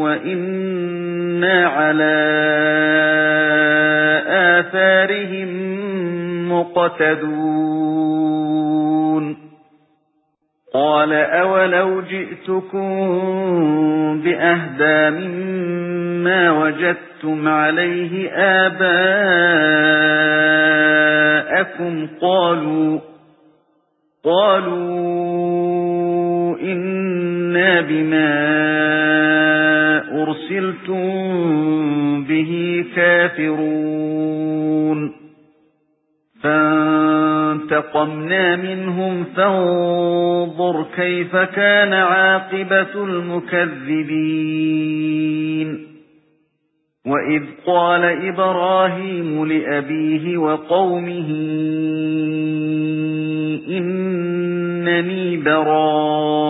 وَإِنَّا عَلَى آثَارِهِم مُقْتَدُونَ قَالَ أَوَلَوْ جِئْتُكُم بِأَهْدَى مِمَّا وَجَدتُّمْ عَلَيْهِ آبَاءَكُمْ قَالُوا قَالُوا إِنَّا بِمَا أُرْسِلْتُمْ بِهِ كَافِرُونَ. فَانتَقَمْنَا مِنْهُمْ فَانظُرْ كَيْفَ كَانَ عَاقِبَةُ الْمُكَذِّبِينَ. وَإِذْ قَالَ إِبْرَاهِيمُ لِأَبِيهِ وَقَوْمِهِ إِنَّنِي بَرَاءٌ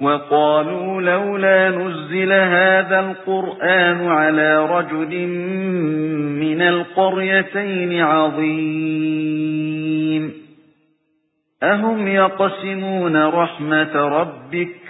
وَقَالُوا لَوْلَا نُزِّلَ هَذَا الْقُرْآنُ عَلَى رَجُلٍ مِنَ الْقَرْيَتَيْنِ عَظِيمٍ. أَهُمْ يَقْسِمُونَ رَحْمَةَ رَبِّكَ